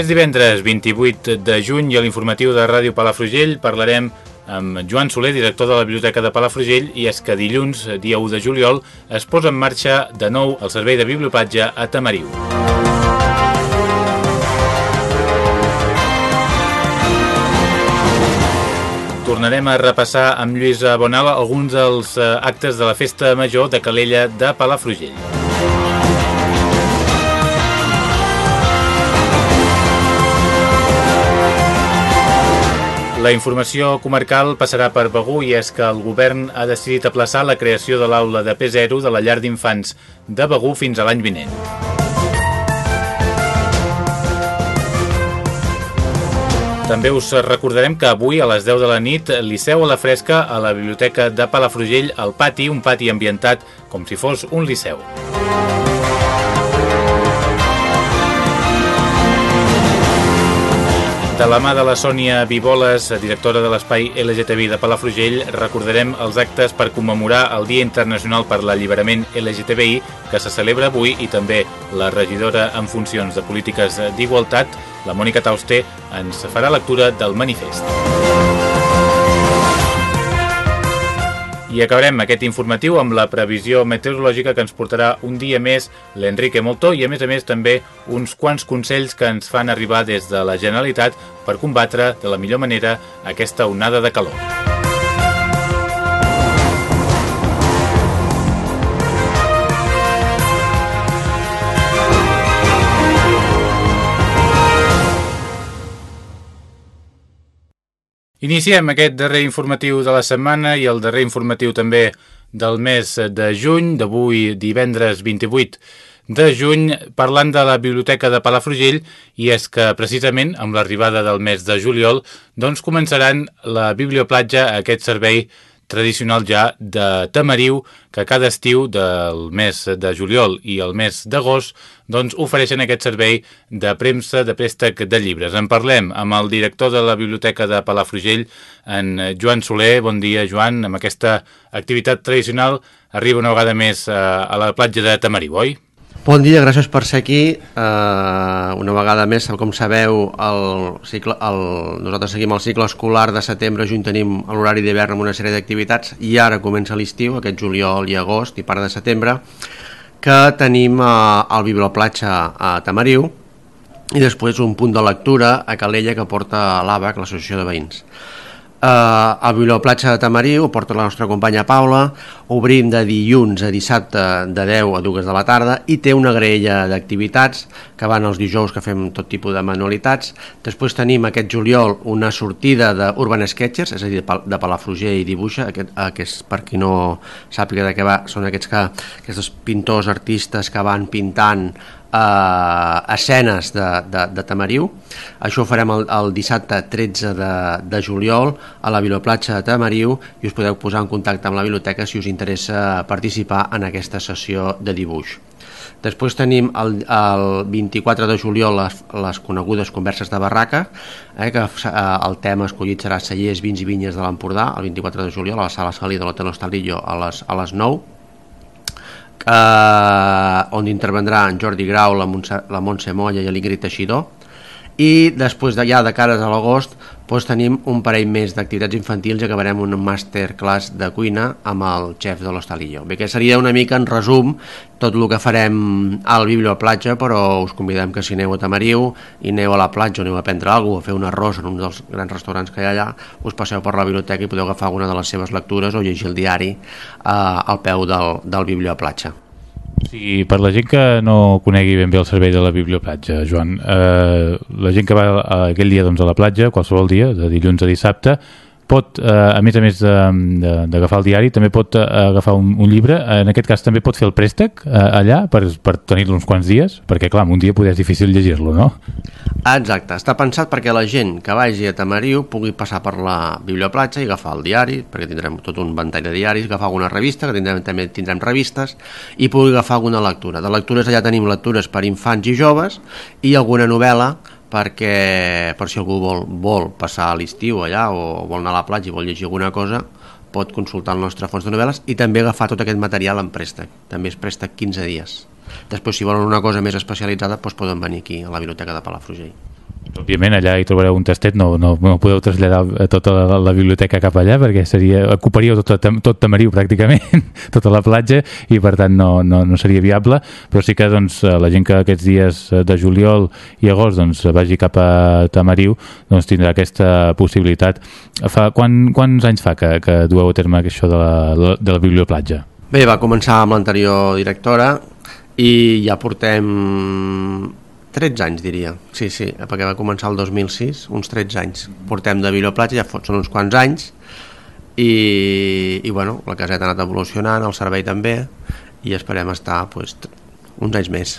És divendres 28 de juny i a l'informatiu de Ràdio Palafrugell parlarem amb Joan Soler, director de la Biblioteca de Palafrugell, i és que dilluns, dia 1 de juliol, es posa en marxa de nou el servei de biblioplatja a Tamariu. Tornarem a repassar amb Lluís Bonal alguns dels eh, actes de la Festa Major de Calella de Palafrugell. La informació comarcal passarà per Begú i és que el govern ha decidit aplaçar la creació de l'aula de P0 de la llar d'infants de Begú fins a l'any vinent. També us recordarem que avui a les 10 de la nit Liceu a la Fresca a la Biblioteca de Palafrugell al pati, un pati ambientat com si fos un liceu. De la mà de la Sònia Viboles, directora de l'espai LGTBI de Palafrugell, recordarem els actes per commemorar el Dia Internacional per l'Alliberament LGTBI, que se celebra avui, i també la regidora en funcions de polítiques d'igualtat, la Mònica Tauster, ens farà lectura del manifest. I acabarem aquest informatiu amb la previsió meteorològica que ens portarà un dia més l'Enrique Moltó i a més a més també uns quants consells que ens fan arribar des de la Generalitat per combatre de la millor manera aquesta onada de calor. Iniciem aquest darrer informatiu de la setmana i el darrer informatiu també del mes de juny, d'avui divendres 28 de juny, parlant de la Biblioteca de Palafrugell, i és que precisament amb l'arribada del mes de juliol doncs començaran la Biblioplatja, aquest servei tradicional ja de Tamariu, que cada estiu del mes de juliol i el mes d'agost doncs ofereixen aquest servei de premsa de préstec de llibres. En parlem amb el director de la Biblioteca de Palafrugell, en Joan Soler. Bon dia, Joan. Amb aquesta activitat tradicional arriba una vegada més a la platja de Tamariu, oi? Bon dia, gràcies per ser aquí. Uh, una vegada més, com sabeu, el cicle, el, nosaltres seguim el cicle escolar de setembre, juny tenim l'horari d'hivern amb una sèrie d'activitats i ara comença l'estiu, aquest juliol i agost i part de setembre, que tenim uh, el Biblioplatja a Tamariu i després un punt de lectura a Calella que porta l'ABAC, l'Associació de Veïns. Uh, al Biblioplatja de Tamariu porta la nostra companya Paula. Obrim de dilluns a dissabte de 10 a 2 de la tarda i té una graella d'activitats que van els dijous que fem tot tipus de manualitats. Després tenim aquest juliol una sortida d'Urban Sketchers és a dir, de Palafrugell i Dibuixa. Aquest, aquest, per qui no sàpiga de què va són aquests que, aquests pintors artistes que van pintant eh, escenes de, de, de Tamariu. Això ho farem el, el dissabte 13 de, de juliol a la Biblioplatja de Tamariu i us podeu posar en contacte amb la biblioteca si us interessa participar en aquesta sessió de dibuix. Després tenim el, el 24 de juliol les, les conegudes converses de barraca, eh, que eh, el tema escollit serà cellers, vins i vinyes de l'Empordà, el 24 de juliol a la sala Salí de l'Hotel Hostalillo a les, a les 9 eh, on intervendrà en Jordi Grau, la Montse, la Montse Molla i l'Ingrid Teixidor i després de, ja de cares a l'agost doncs tenim un parell més d'activitats infantils i acabarem un masterclass de cuina amb el xef de l'Hostalillo. Bé, que seria una mica en resum tot el que farem al Biblio Platja, però us convidem que si aneu a Tamariu i aneu a la platja o aneu a prendre alguna cosa, a fer un arròs en un dels grans restaurants que hi ha allà, us passeu per la biblioteca i podeu agafar alguna de les seves lectures o llegir el diari eh, al peu del, del Biblio Platja. Sí, per la gent que no conegui ben bé el servei de la biblioplatja, Joan, eh, la gent que va aquell dia doncs, a la platja, qualsevol dia, de dilluns a dissabte, pot, eh, a més a més d'agafar el diari, també pot eh, agafar un, un llibre, en aquest cas també pot fer el préstec eh, allà per, per tenir-lo uns quants dies, perquè clar, un dia poder és difícil llegir-lo, no? Exacte, està pensat perquè la gent que vagi a Tamariu pugui passar per la biblioplatja i agafar el diari, perquè tindrem tot un ventall de diaris, agafar alguna revista, que tindrem, també tindrem revistes, i pugui agafar alguna lectura. De lectures allà tenim lectures per infants i joves i alguna novel·la perquè per si algú vol, vol passar l'estiu allà o vol anar a la platja i vol llegir alguna cosa pot consultar el nostre fons de novel·les i també agafar tot aquest material en préstec. També és préstec 15 dies. Després si volen una cosa més especialitzada doncs poden venir aquí a la biblioteca de Palafrugell Òbviament allà hi trobareu un tastet, no, no, no podeu traslladar tota la, la biblioteca cap allà perquè seria, ocuparíeu tot, tot Tamariu pràcticament, tota la platja i per tant no, no, no seria viable però sí que doncs, la gent que aquests dies de juliol i agost doncs, vagi cap a Tamariu doncs, tindrà aquesta possibilitat. Fa, quan, quants anys fa que, que dueu a terme això de la, de la biblioplatja? Bé, va començar amb l'anterior directora i ja portem 13 anys, diria. Sí, sí, perquè va començar el 2006, uns 13 anys. Portem de Viloplatja, ja són uns quants anys, i, i bueno, la caseta ha anat evolucionant, el servei també, i esperem estar pues, uns anys més.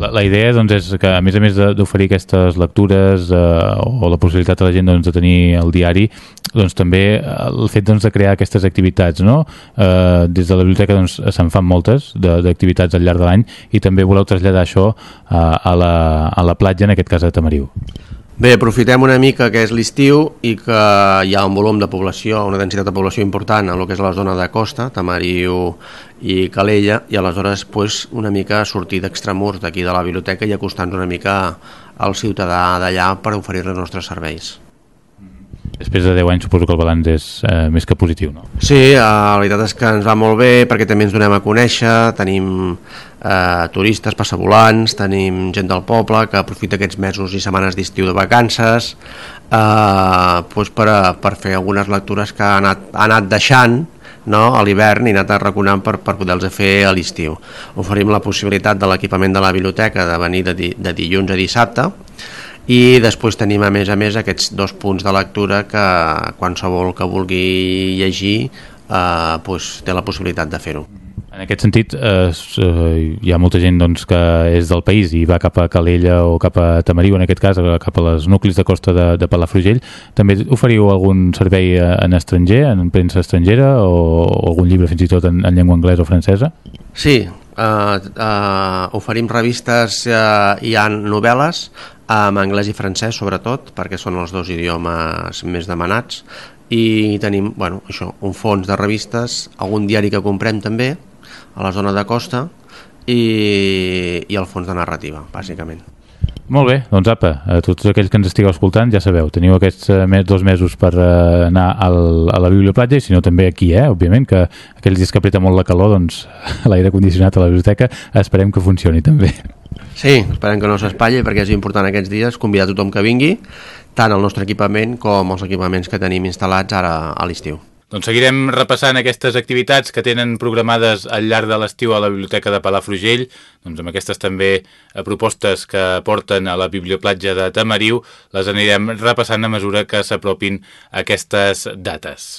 La, la idea doncs, és que, a més a més d'oferir aquestes lectures eh, o la possibilitat de la gent doncs, de tenir el diari, doncs, també el fet doncs, de crear aquestes activitats. No? Eh, des de la biblioteca doncs, se'n fan moltes d'activitats al llarg de l'any i també voleu traslladar això eh, a, la, a la platja, en aquest cas a Tamariu. Bé, aprofitem una mica que és l'estiu i que hi ha un volum de població, una densitat de població important en el que és la zona de costa, Tamariu i Calella, i aleshores pues, una mica sortir d'extramurs d'aquí de la biblioteca i acostar-nos una mica al ciutadà d'allà per oferir-li els nostres serveis. Després de 10 anys suposo que el balanç és eh, més que positiu, no? Sí, eh, la veritat és que ens va molt bé perquè també ens donem a conèixer, tenim eh, turistes, passavolants, tenim gent del poble que aprofita aquests mesos i setmanes d'estiu de vacances eh, doncs per, a, per fer algunes lectures que ha anat, ha anat deixant no, a l'hivern i anat arraconant per, per poder-los fer a l'estiu. Oferim la possibilitat de l'equipament de la biblioteca de venir de, di, de dilluns a dissabte i després tenim a més a més aquests dos punts de lectura que qualsevol que vulgui llegir eh, doncs té la possibilitat de fer-ho. En aquest sentit, eh, hi ha molta gent doncs, que és del país i va cap a Calella o cap a Tamariu, en aquest cas, cap a les nuclis de costa de, de Palafrugell. També oferiu algun servei en estranger, en premsa estrangera, o, o algun llibre fins i tot en, en llengua anglesa o francesa? Sí, eh, eh, oferim revistes eh, i hi ha novel·les en anglès i francès sobretot, perquè són els dos idiomes més demanats, i tenim bueno, això, un fons de revistes, algun diari que comprem també, a la zona de costa, i, i el fons de narrativa, bàsicament. Molt bé, doncs apa, a tots aquells que ens estigueu escoltant ja sabeu, teniu aquests uh, dos mesos per uh, anar al, a la biblioplatja i si no també aquí, eh, òbviament, que aquells dies que apreta molt la calor, doncs l'aire condicionat a la biblioteca esperem que funcioni també. Sí, esperem que no s'espatlli perquè és important aquests dies convidar tothom que vingui, tant el nostre equipament com els equipaments que tenim instal·lats ara a l'estiu. Doncs seguirem repassant aquestes activitats que tenen programades al llarg de l'estiu a la Biblioteca de Palafrugell, doncs amb aquestes també eh, propostes que porten a la Biblioplatja de Tamariu, les anirem repassant a mesura que s'apropin aquestes dates.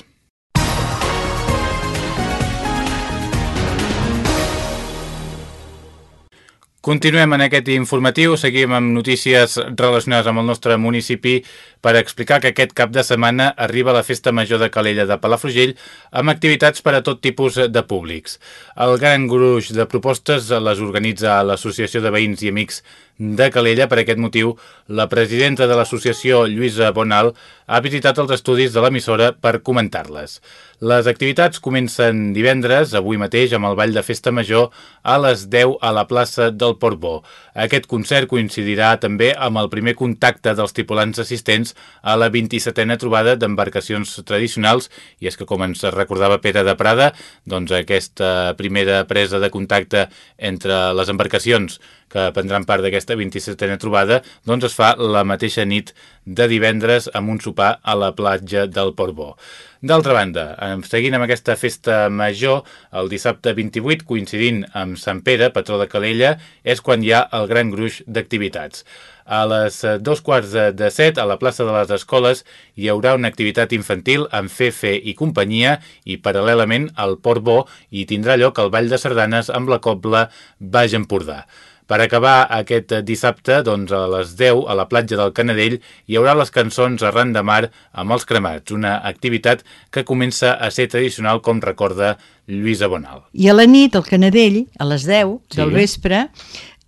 Continuem en aquest informatiu, seguim amb notícies relacionades amb el nostre municipi per explicar que aquest cap de setmana arriba la Festa Major de Calella de Palafrugell amb activitats per a tot tipus de públics. El gran gruix de propostes les organitza l'Associació de Veïns i Amics de Calella. Per aquest motiu, la presidenta de l'associació, Lluïsa Bonal, ha visitat els estudis de l'emissora per comentar-les. Les activitats comencen divendres, avui mateix, amb el Ball de Festa Major, a les 10 a la plaça del Portbó. Aquest concert coincidirà també amb el primer contacte dels tripulants assistents a la 27a trobada d'embarcacions tradicionals, i és que, com ens recordava Pere de Prada, doncs aquesta primera presa de contacte entre les embarcacions que prendran part d'aquesta 27a trobada, doncs es fa la mateixa nit de divendres amb un sopar a la platja del Portbó. D'altra banda, seguint amb aquesta festa major, el dissabte 28, coincidint amb Sant Pere, patró de Calella, és quan hi ha el gran gruix d'activitats. A les dos quarts de set, a la plaça de les Escoles, hi haurà una activitat infantil amb Fefe i companyia i, paral·lelament, al Port Bo hi tindrà lloc el Ball de Sardanes amb la cobla Baix Empordà. Per acabar aquest dissabte, doncs, a les 10, a la platja del Canadell, hi haurà les cançons arran de mar amb els cremats, una activitat que comença a ser tradicional, com recorda Lluïsa Bonal. I a la nit, al Canadell, a les 10 sí. del vespre,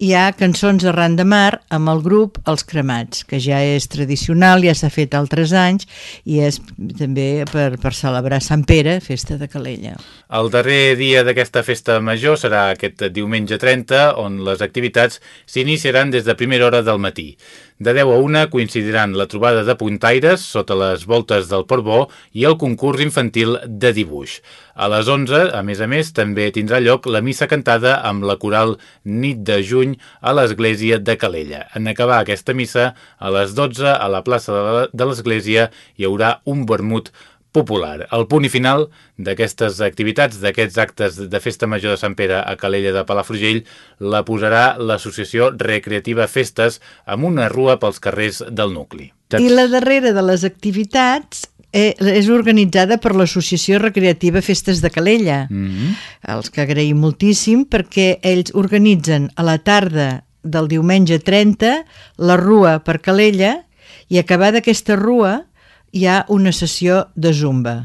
hi ha cançons arran de mar amb el grup Els Cremats, que ja és tradicional, ja s'ha fet altres anys i és també per, per celebrar Sant Pere, festa de Calella. El darrer dia d'aquesta festa major serà aquest diumenge 30, on les activitats s'iniciaran des de primera hora del matí. De 10 a 1 coincidiran la trobada de puntaires sota les voltes del Portbó i el concurs infantil de dibuix. A les 11, a més a més, també tindrà lloc la missa cantada amb la coral Nit de Juny a l'església de Calella. En acabar aquesta missa, a les 12, a la plaça de l'església, hi haurà un vermut popular. El punt i final d'aquestes activitats, d'aquests actes de Festa Major de Sant Pere a Calella de Palafrugell, la posarà l'Associació Recreativa Festes amb una rua pels carrers del nucli. I la darrera de les activitats eh, és organitzada per l'Associació Recreativa Festes de Calella, mm -hmm. els que agraïm moltíssim perquè ells organitzen a la tarda del diumenge 30 la rua per Calella i acabada aquesta rua hi ha una sessió de zumba.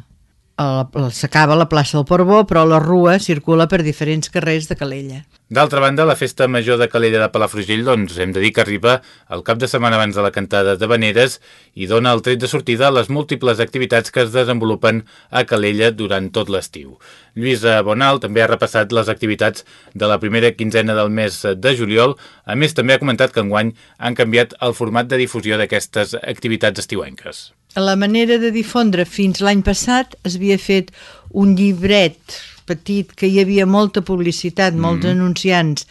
S'acaba la plaça del Portbó, però la rua circula per diferents carrers de Calella. D'altra banda, la festa major de Calella de Palafrugell, doncs hem de dir que arriba el cap de setmana abans de la cantada de Veneres i dona el tret de sortida a les múltiples activitats que es desenvolupen a Calella durant tot l'estiu. Lluïsa Bonal també ha repassat les activitats de la primera quinzena del mes de juliol. A més, també ha comentat que enguany han canviat el format de difusió d'aquestes activitats estiuenques. La manera de difondre fins l'any passat es havia fet un llibret petit, que hi havia molta publicitat, mm. molts anunciants,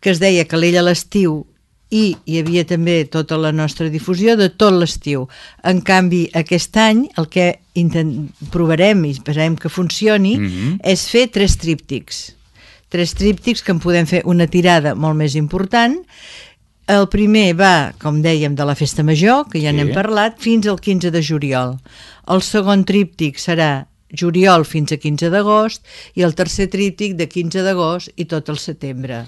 que es deia Calella l'estiu, i hi havia també tota la nostra difusió de tot l'estiu. En canvi, aquest any el que provarem i esperem que funcioni mm -hmm. és fer tres tríptics. Tres tríptics que en podem fer una tirada molt més important. El primer va, com dèiem, de la Festa Major, que ja sí. n'hem parlat, fins al 15 de juliol. El segon tríptic serà juliol fins a 15 d'agost i el tercer tríptic de 15 d'agost i tot el setembre.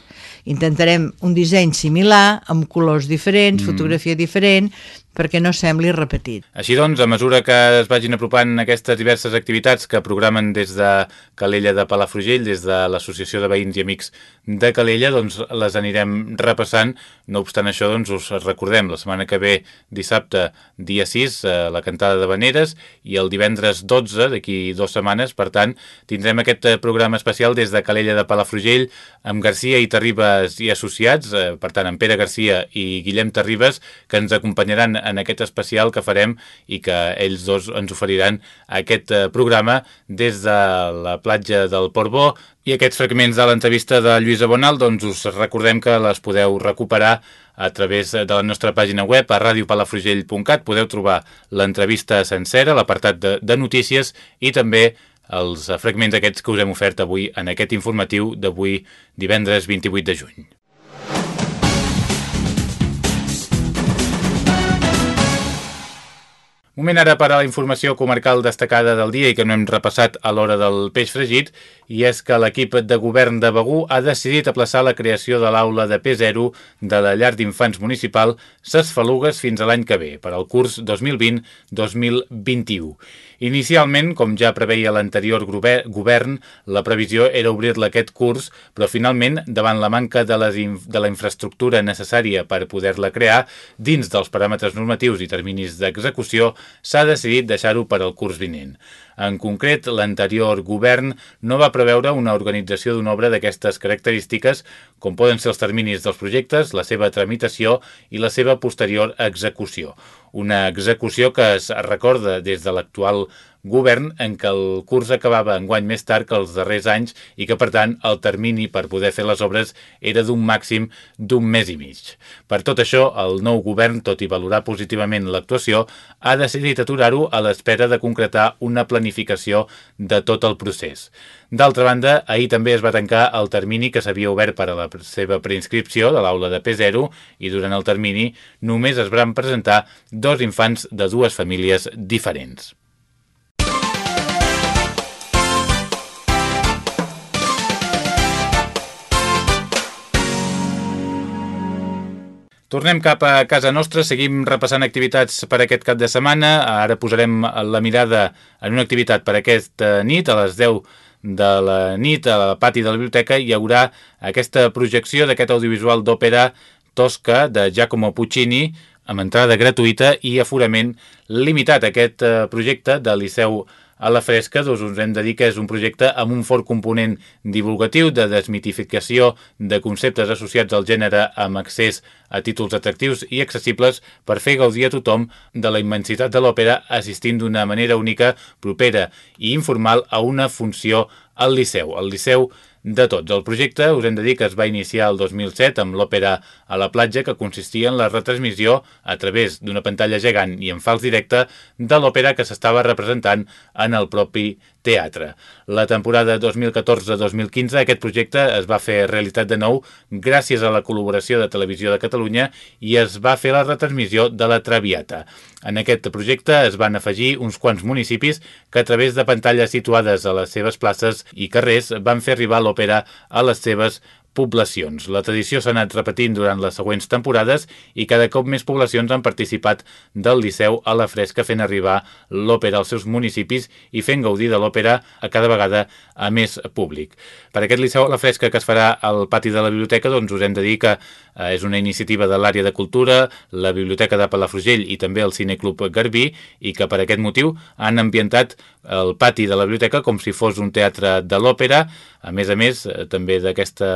Intentarem un disseny similar, amb colors diferents, mm. fotografia diferent, perquè no sembli repetit. Així doncs, a mesura que es vagin apropant aquestes diverses activitats que programen des de Calella de Palafrugell, des de l'Associació de Veïns i Amics de Calella, doncs les anirem repassant. No obstant això, doncs us recordem, la setmana que ve, dissabte, dia 6, eh, la cantada de Veneres, i el divendres 12, d'aquí dues setmanes, per tant, tindrem aquest eh, programa especial des de Calella de Palafrugell, amb Garcia i Terribas i associats, eh, per tant, amb Pere Garcia i Guillem Terribas, que ens acompanyaran en aquest especial que farem i que ells dos ens oferiran aquest eh, programa des de la platja del Portbó i aquests fragments de l'entrevista de Lluïsa Bonal doncs us recordem que les podeu recuperar a través de la nostra pàgina web a radiopalafrugell.cat podeu trobar l'entrevista sencera, l'apartat de, de notícies i també els fragments aquests que us hem ofert avui en aquest informatiu d'avui divendres 28 de juny. Moment ara per a la informació comarcal destacada del dia i que no hem repassat a l'hora del peix fregit, i és que l'equip de govern de Begú ha decidit aplaçar la creació de l'aula de P0 de la llar d'infants municipal Ses Falugues fins a l'any que ve, per al curs 2020-2021. Inicialment, com ja preveia l'anterior govern, la previsió era obrir-la aquest curs, però finalment, davant la manca de, les de la infraestructura necessària per poder-la crear, dins dels paràmetres normatius i terminis d'execució, s'ha decidit deixar-ho per al curs vinent. En concret, l'anterior govern no va preveure una organització d'una obra d'aquestes característiques, com poden ser els terminis dels projectes, la seva tramitació i la seva posterior execució. Una execució que es recorda des de l'actual govern en què el curs acabava enguany més tard que els darrers anys i que, per tant, el termini per poder fer les obres era d'un màxim d'un mes i mig. Per tot això, el nou govern, tot i valorar positivament l'actuació, ha decidit aturar-ho a l'espera de concretar una planificació de tot el procés. D'altra banda, ahir també es va tancar el termini que s'havia obert per a la seva preinscripció de l'aula de P0 i durant el termini només es van presentar dos infants de dues famílies diferents. Tornem cap a casa nostra, seguim repassant activitats per aquest cap de setmana. Ara posarem la mirada en una activitat per aquesta nit, a les 10 de la nit, a la pati de la biblioteca, hi haurà aquesta projecció d'aquest audiovisual d'òpera Tosca de Giacomo Puccini, amb entrada gratuïta i aforament limitat. Aquest eh, projecte del Liceu a la fresca doncs us hem de dir que és un projecte amb un fort component divulgatiu de desmitificació de conceptes associats al gènere amb accés a títols atractius i accessibles per fer gaudir a tothom de la immensitat de l'òpera assistint d'una manera única, propera i informal a una funció al Liceu. El Liceu de tots. El projecte us hem de dir que es va iniciar el 2007 amb l'òpera a la platja que consistia en la retransmissió a través d'una pantalla gegant i en fals directe de l'òpera que s'estava representant en el propi teatre. La temporada 2014-2015 aquest projecte es va fer realitat de nou gràcies a la col·laboració de Televisió de Catalunya i es va fer la retransmissió de la Traviata. En aquest projecte es van afegir uns quants municipis que a través de pantalles situades a les seves places i carrers van fer arribar l'òpera a les seves poblacions. La tradició s'ha anat repetint durant les següents temporades i cada cop més poblacions han participat del Liceu a la fresca fent arribar l'òpera als seus municipis i fent gaudir de l'òpera a cada vegada a més públic. Per aquest Liceu a la fresca que es farà al pati de la biblioteca doncs us hem de dir que eh, és una iniciativa de l'àrea de cultura, la Biblioteca de Palafrugell i també el Cineclub Garbí i que per aquest motiu han ambientat el pati de la biblioteca com si fos un teatre de l'òpera. A més a més, eh, també d'aquesta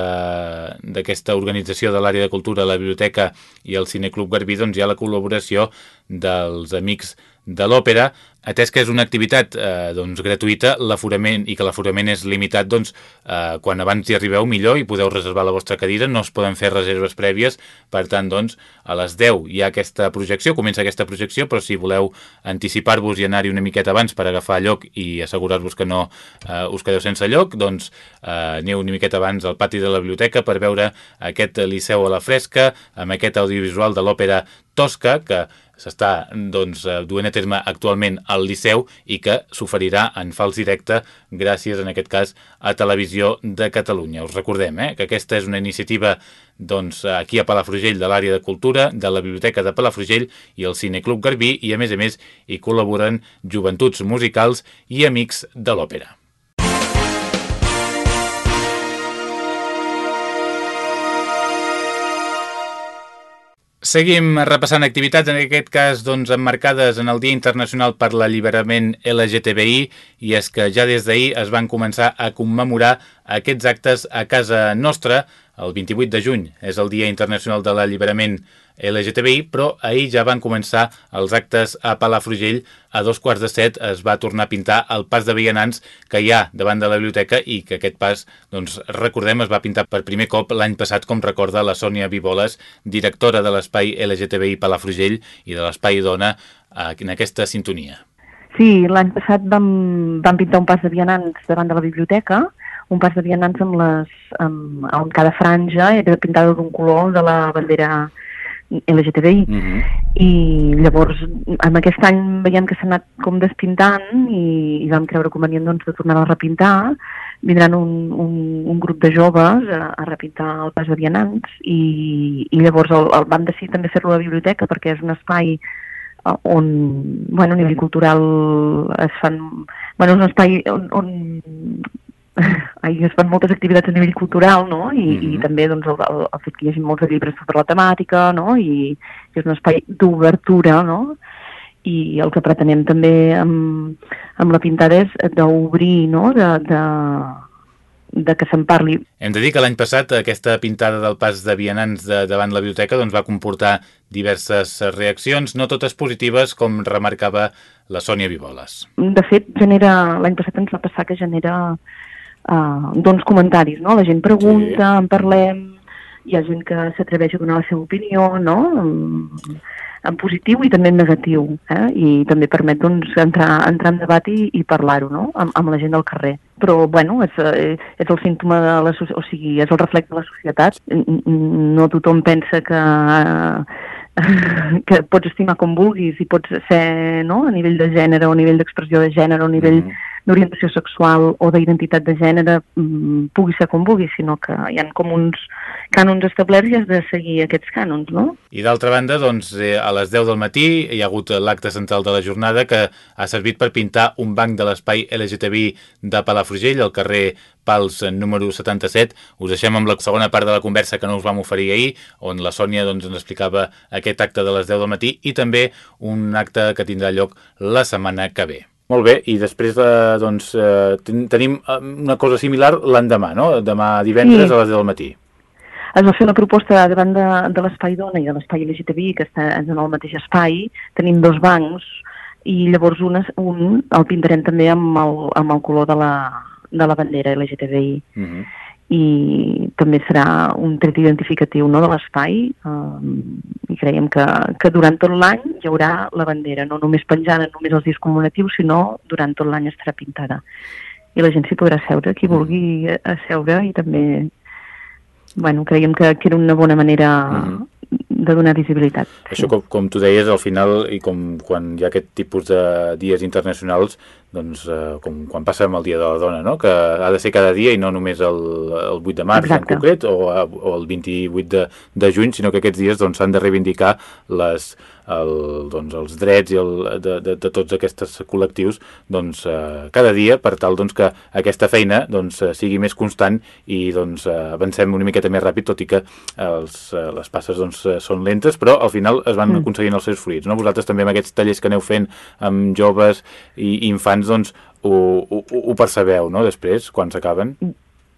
organització de l'àrea de cultura, la biblioteca i el Cineclub Garbí, doncs hi ha la col·laboració dels amics de l'òpera, atès que és una activitat eh, doncs, gratuïta l'aforament i que l'aforament és limitat, doncs, eh, quan abans hi arribeu millor i podeu reservar la vostra cadira, no es poden fer reserves prèvies, per tant, doncs, a les 10 hi ha aquesta projecció, comença aquesta projecció, però si voleu anticipar-vos i anar-hi una miqueta abans per agafar lloc i assegurar-vos que no eh, us quedeu sense lloc, doncs eh, aneu una miqueta abans al pati de la biblioteca per veure aquest liceu a la fresca, amb aquest audiovisual de l'òpera Tosca, que s'està doncs, eh, duent a terme actualment al Liceu i que s'oferirà en fals directe gràcies, en aquest cas, a Televisió de Catalunya. Us recordem eh, que aquesta és una iniciativa doncs, aquí a Palafrugell de l'àrea de cultura, de la Biblioteca de Palafrugell i el Cineclub Garbí i, a més a més, hi col·laboren joventuts musicals i amics de l'òpera. Seguim repassant activitats, en aquest cas doncs, emmarcades en el Dia Internacional per l'Alliberament LGTBI i és que ja des d'ahir es van començar a commemorar aquests actes a casa nostra. El 28 de juny és el Dia Internacional de l'Alliberament LGTBI LGTBI, però ahir ja van començar els actes a Palafrugell. A dos quarts de set es va tornar a pintar el pas de vianants que hi ha davant de la biblioteca i que aquest pas, doncs, recordem, es va pintar per primer cop l'any passat, com recorda la Sònia Viboles, directora de l'espai LGTBI Palafrugell i de l'espai Dona en aquesta sintonia. Sí, l'any passat vam, vam pintar un pas de vianants davant de la biblioteca, un pas de vianants amb les, amb, on cada franja era pintada d'un color de la bandera LGTBI. Uh -huh. I llavors, en aquest any veiem que s'ha anat com despintant i, i vam creure convenient doncs, de tornar a repintar. Vindran un, un, un grup de joves a, a repintar el pas de vianants i, i llavors el, el vam decidir també fer-lo a la biblioteca perquè és un espai eh, on, bueno, a nivell cultural es fan... Bueno, és un espai on, on ahir es fan moltes activitats a nivell cultural, no? I, mm -hmm. i mhm. també doncs, el, el, el fet que hi hagi molts llibres sobre la temàtica, no? I, i és un espai d'obertura, no? I el que pretenem també amb, amb la pintada és d'obrir, no?, de, de, de que se'n parli. Hem de dir que l'any passat aquesta pintada del pas de vianants de, davant la biblioteca doncs, va comportar diverses reaccions, no totes positives, com remarcava la Sònia Vivoles. De fet, genera l'any passat ens va passar que genera uh, doncs comentaris, no? La gent pregunta, sí. en parlem, hi ha gent que s'atreveix a donar la seva opinió, no? en positiu i també en negatiu, eh? i també permet doncs, entrar, entrar en debat i, i parlar-ho no? amb, amb la gent del carrer. Però, bueno, és, eh, és el símptoma de la o sigui, és el reflex de la societat. No tothom pensa que, que pots estimar com vulguis i pots ser no? a nivell de gènere o a nivell d'expressió de gènere o a nivell mm -hmm d'orientació sexual o d'identitat de gènere mm, pugui ser com vulgui, sinó que hi han com uns cànons establerts i has de seguir aquests cànons, no? I d'altra banda, doncs, eh, a les 10 del matí hi ha hagut l'acte central de la jornada que ha servit per pintar un banc de l'espai LGTBI de Palafrugell, al carrer Pals número 77. Us deixem amb la segona part de la conversa que no us vam oferir ahir, on la Sònia doncs, ens explicava aquest acte de les 10 del matí i també un acte que tindrà lloc la setmana que ve. Molt bé, i després eh, doncs, eh, tenim eh, una cosa similar l'endemà, no? Demà divendres sí. a les 10 del matí es va fer la proposta davant de, de l'Espai Dona i de l'Espai LGTBI, que està en el mateix espai, tenim dos bancs, i llavors un, un el pintarem també amb el, amb el color de la, de la bandera LGTBI. Uh mhm. -huh. I també serà un tret identificatiu no, de l'espai um, i creiem que, que durant tot l'any hi haurà la bandera, no només penjada només els dies commemoratius, sinó durant tot l'any estarà pintada. I la gent s'hi podrà seure, qui vulgui seure i també bueno, creiem que, que era una bona manera uh mhm. -huh. de donar visibilitat. Això, sí. com, com tu deies, al final, i com quan hi ha aquest tipus de dies internacionals, doncs, eh, com quan passa amb el Dia de la Dona, no? que ha de ser cada dia i no només el, el 8 de març Exacte. en concret o, o el 28 de, de juny, sinó que aquests dies doncs, s'han doncs, de reivindicar les, el, doncs, els drets i el, de, de, de tots aquests col·lectius doncs, eh, cada dia per tal doncs, que aquesta feina doncs, eh, sigui més constant i doncs, eh, avancem una miqueta més ràpid, tot i que els, eh, les passes doncs, són lentes, però al final es van mm. aconseguint els seus fruits. No? Vosaltres també amb aquests tallers que aneu fent amb joves i, i infants doncs, ho, ho, ho percebeu no? després, quan s'acaben?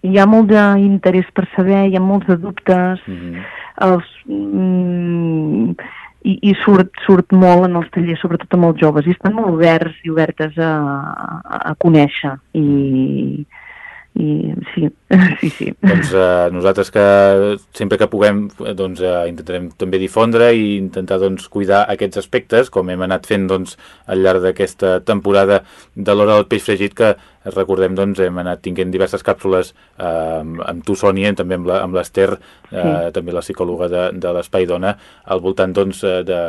Hi ha molt d'interès per saber, hi ha molts de dubtes, mm -hmm. els... Mm, i, i surt, surt molt en els tallers, sobretot amb els joves, i estan molt oberts i obertes a, a, a conèixer i, i sí, sí, sí. Doncs eh, nosaltres que sempre que puguem doncs, eh, intentarem també difondre i intentar doncs, cuidar aquests aspectes, com hem anat fent doncs, al llarg d'aquesta temporada de l'hora del peix fregit, que recordem, doncs, hem anat tinguent diverses càpsules eh, amb tu, Sònia, també amb l'Ester, eh, sí. també la psicòloga de, de l'Espai Dona, al voltant doncs, eh, de,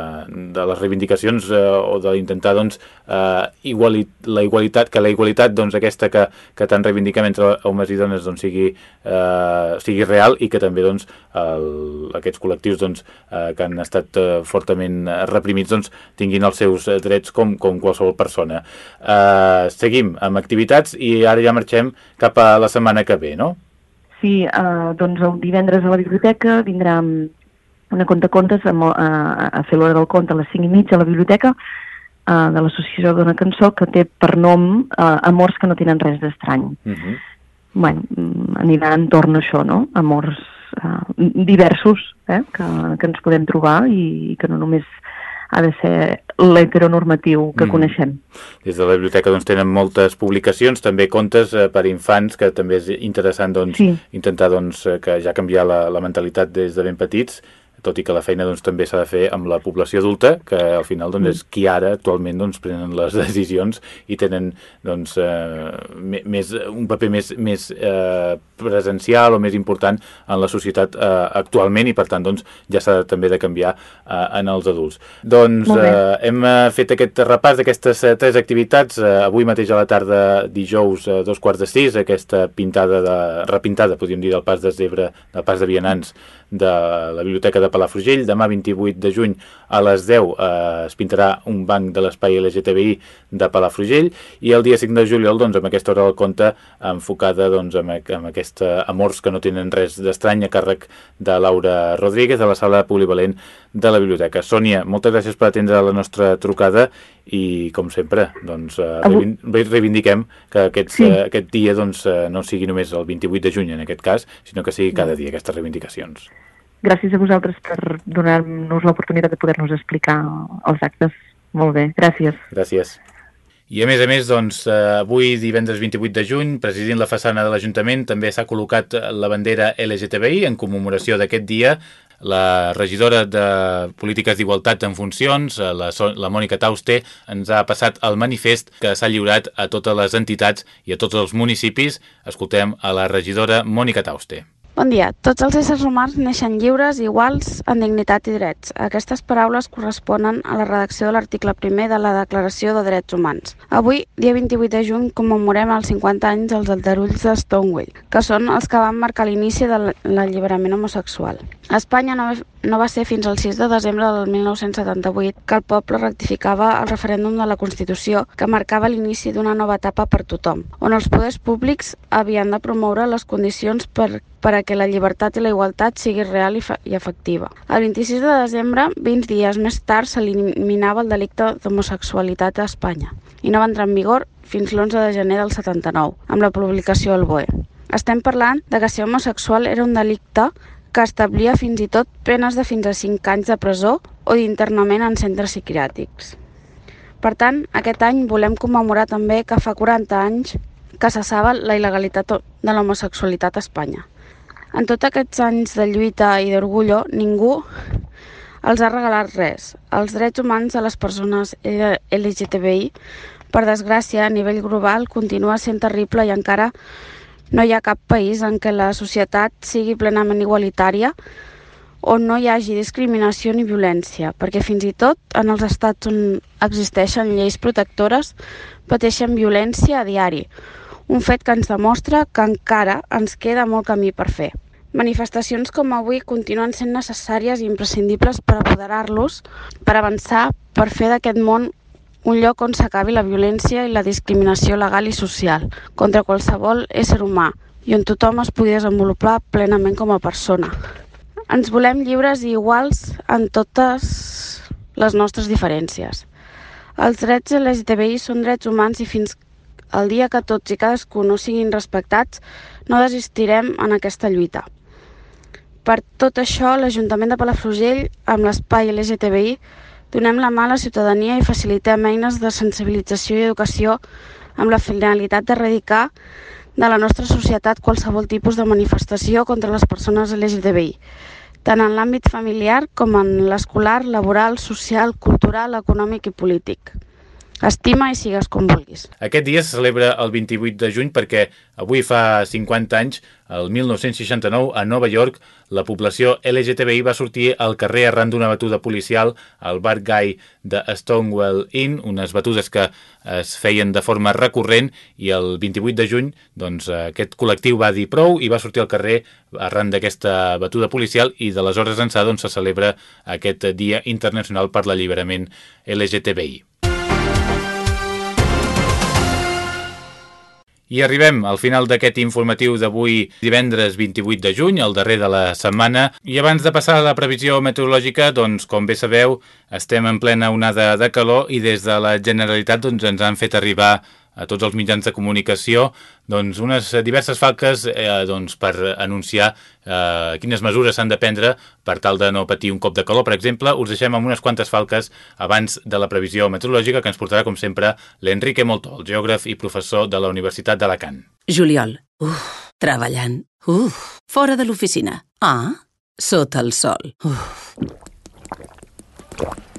de les reivindicacions eh, o d'intentar doncs, eh, iguali, la igualitat, que la igualitat doncs, aquesta que, que tant reivindiquem entre homes i dones doncs, sigui, eh, sigui real i que també doncs, el, aquests col·lectius doncs, eh, que han estat eh, fortament reprimits doncs, tinguin els seus drets com, com qualsevol persona. Eh, seguim amb activitats activitats i ara ja marxem cap a la setmana que ve, no? Sí, eh, doncs el divendres a la biblioteca vindrà una conta contes a, a, a fer l'hora del conte a les 5 i mitja a la biblioteca eh, de l'Associació d'una cançó que té per nom eh, Amors que no tenen res d'estrany. Uh mhm. -huh. bueno, anirà entorn a això, no? Amors eh, diversos eh? que, que ens podem trobar i, i que no només ha de ser l'heteronormatiu que mm. coneixem. Des de la biblioteca doncs, tenen moltes publicacions, també contes eh, per infants, que també és interessant doncs, sí. intentar doncs, eh, que ja canviar la, la mentalitat des de ben petits tot i que la feina doncs, també s'ha de fer amb la població adulta, que al final doncs, és qui ara actualment doncs, prenen les decisions i tenen doncs, eh, més, un paper més, més eh, presencial o més important en la societat eh, actualment i per tant doncs, ja s'ha també de canviar eh, en els adults. Doncs eh, hem eh, fet aquest repàs d'aquestes eh, tres activitats, eh, avui mateix a la tarda dijous a dos quarts de sis, aquesta pintada de, repintada, podríem dir, del pas de Zebre, del pas de Vianants de la Biblioteca de Palafrugell. Demà 28 de juny a les 10 eh, es pintarà un banc de l'espai LGTBI de Palafrugell i el dia 5 de juliol doncs, amb aquesta hora del conte enfocada doncs, amb, amb aquests amors que no tenen res d'estrany a càrrec de Laura Rodríguez a la sala polivalent de la biblioteca. Sònia, moltes gràcies per atendre la nostra trucada i, com sempre, doncs, eh, reivindiquem que aquests, sí. uh, aquest dia doncs, uh, no sigui només el 28 de juny en aquest cas, sinó que sigui cada dia aquestes reivindicacions. Gràcies a vosaltres per donar-nos l'oportunitat de poder-nos explicar els actes. Molt bé, gràcies. Gràcies. I a més a més, doncs, avui, divendres 28 de juny, presidint la façana de l'Ajuntament, també s'ha col·locat la bandera LGTBI en commemoració d'aquest dia la regidora de Polítiques d'Igualtat en Funcions, eh, la, la Mònica Tauste, ens ha passat el manifest que s'ha lliurat a totes les entitats i a tots els municipis. Escoltem a la regidora Mònica Tauste. Bon dia. Tots els éssers humans neixen lliures, iguals, en dignitat i drets. Aquestes paraules corresponen a la redacció de l'article primer de la Declaració de Drets Humans. Avui, dia 28 de juny, commemorem els 50 anys dels aldarulls de Stonewall, que són els que van marcar l'inici de l'alliberament homosexual. A Espanya no, no va ser fins al 6 de desembre del 1978 que el poble rectificava el referèndum de la Constitució que marcava l'inici d'una nova etapa per tothom, on els poders públics havien de promoure les condicions per, per a que la llibertat i la igualtat sigui real i, i efectiva. El 26 de desembre, 20 dies més tard, s'eliminava el delicte d'homosexualitat a Espanya i no va entrar en vigor fins l'11 de gener del 79, amb la publicació del BOE. Estem parlant de que ser homosexual era un delicte que establia fins i tot penes de fins a 5 anys de presó o d'internament en centres psiquiàtrics. Per tant, aquest any volem commemorar també que fa 40 anys que cessava la il·legalitat de l'homosexualitat a Espanya. En tots aquests anys de lluita i d'orgullo, ningú els ha regalat res. Els drets humans de les persones LGTBI, per desgràcia, a nivell global, continua sent terrible i encara no hi ha cap país en què la societat sigui plenament igualitària on no hi hagi discriminació ni violència, perquè fins i tot en els estats on existeixen lleis protectores pateixen violència a diari, un fet que ens demostra que encara ens queda molt camí per fer. Manifestacions com avui continuen sent necessàries i imprescindibles per apoderar-los, per avançar, per fer d'aquest món un lloc on s'acabi la violència i la discriminació legal i social contra qualsevol ésser humà i on tothom es pugui desenvolupar plenament com a persona. Ens volem lliures i iguals en totes les nostres diferències. Els drets LGTBI són drets humans i fins al dia que tots i cadascú no siguin respectats, no desistirem en aquesta lluita. Per tot això, l'Ajuntament de Palafrugell, amb l'espai LGTBI, Donem la mà a la ciutadania i facilitem eines de sensibilització i educació amb la finalitat d'erradicar de la nostra societat qualsevol tipus de manifestació contra les persones LGTBI, tant en l'àmbit familiar com en l'escolar, laboral, social, cultural, econòmic i polític. Estima i sigues com vulguis. Aquest dia se celebra el 28 de juny perquè avui fa 50 anys, el 1969, a Nova York, la població LGTBI va sortir al carrer arran d'una batuda policial al bar gai de Stonewall Inn, unes batudes que es feien de forma recurrent i el 28 de juny doncs, aquest col·lectiu va dir prou i va sortir al carrer arran d'aquesta batuda policial i de les hores ençà doncs, se celebra aquest Dia Internacional per l'Alliberament LGTBI. I arribem al final d'aquest informatiu d'avui divendres 28 de juny, el darrer de la setmana. I abans de passar a la previsió meteorològica, doncs, com bé sabeu, estem en plena onada de calor i des de la Generalitat doncs, ens han fet arribar a tots els mitjans de comunicació doncs, unes diverses falques eh, doncs, per anunciar eh, quines mesures s'han de prendre per tal de no patir un cop de calor. Per exemple, us deixem amb unes quantes falques abans de la previsió meteorològica que ens portarà, com sempre, l'Enrique Moltó, el geògraf i professor de la Universitat d'Alacant. Juliol. Uf, treballant. Uf, fora de l'oficina. Ah, sota el sol. Uf.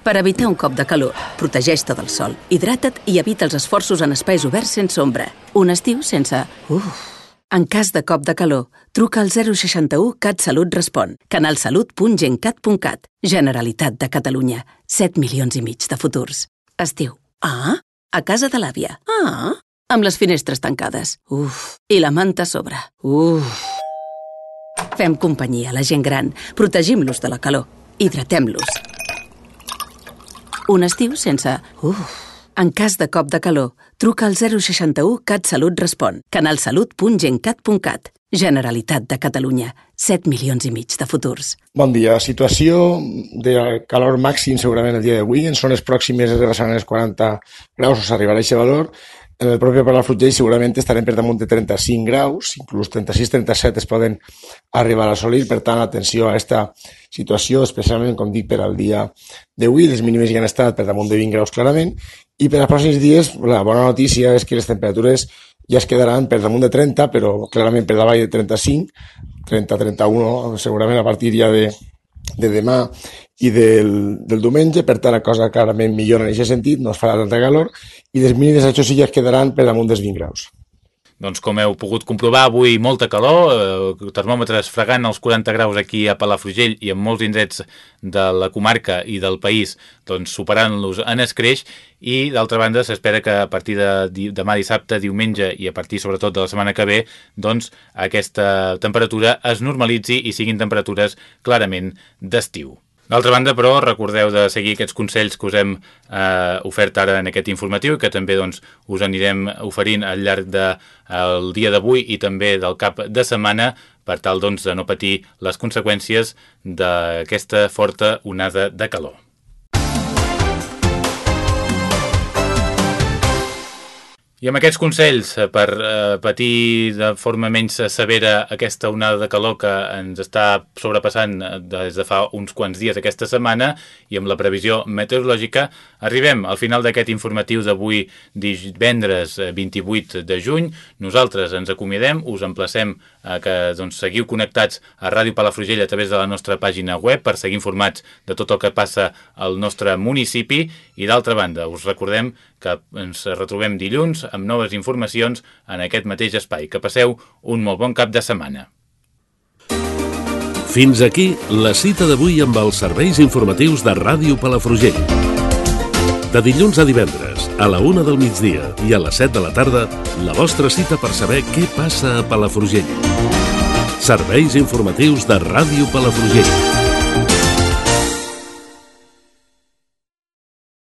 Per evitar un cop de calor, protegeix-te del sol, hidrata't i evita els esforços en espais oberts sense ombra. Un estiu sense... Uf. En cas de cop de calor, truca al 061 CatSalut Respon, canalsalut.gencat.cat. Generalitat de Catalunya. 7 milions i mig de futurs. Estiu. Ah, a casa de l'àvia. Ah, amb les finestres tancades. Uf. I la manta a sobre. Uf. Fem companyia a la gent gran, protegim-los de la calor, hidratem-los. Un estiu sense... Uf. En cas de cop de calor, truca al 061 CatSalut Respon, canalsalut.gencat.cat. Generalitat de Catalunya, 7 milions i mig de futurs. Bon dia. Situació de calor màxim segurament el dia d'avui. En zones pròximes es rebasaran els 40 graus o s'arribarà a aquest valor. En el propi Palafrugell segurament estarem per damunt de 35 graus, inclús 36-37 es poden arribar a assolir, per tant, atenció a aquesta situació, especialment, com dic, per al dia d'avui, les mínimes ja han estat per damunt de 20 graus clarament, i per als pròxims dies la bona notícia és que les temperatures ja es quedaran per damunt de 30, però clarament per davall de 35, 30-31, segurament a partir ja de, de demà i del, del diumenge, per tant la cosa clarament millora en aquest sentit, no es farà tanta calor i les mínimes això sí quedaran per damunt dels 20 graus. Doncs com heu pogut comprovar, avui molta calor, eh, termòmetres fregant els 40 graus aquí a Palafrugell i en molts indrets de la comarca i del país doncs, superant-los en escreix i d'altra banda s'espera que a partir de demà dissabte, diumenge i a partir sobretot de la setmana que ve doncs aquesta temperatura es normalitzi i siguin temperatures clarament d'estiu. D'altra banda, però, recordeu de seguir aquests consells que us hem eh, ofert ara en aquest informatiu i que també doncs, us anirem oferint al llarg del de, dia d'avui i també del cap de setmana per tal doncs, de no patir les conseqüències d'aquesta forta onada de calor. I amb aquests consells eh, per eh, patir de forma menys severa aquesta onada de calor que ens està sobrepassant eh, des de fa uns quants dies aquesta setmana i amb la previsió meteorològica, arribem al final d'aquest informatiu d'avui divendres 28 de juny. Nosaltres ens acomiadem, us emplacem a que doncs, seguiu connectats a Ràdio Palafrugell a través de la nostra pàgina web per seguir informats de tot el que passa al nostre municipi i d'altra banda us recordem que ens retrobem dilluns amb noves informacions en aquest mateix espai. Que passeu un molt bon cap de setmana. Fins aquí la cita d'avui amb els serveis informatius de Ràdio Palafrugell. De dilluns a divendres, a la una del migdia i a les 7 de la tarda, la vostra cita per saber què passa a Palafrugell. Serveis informatius de Ràdio Palafrugell.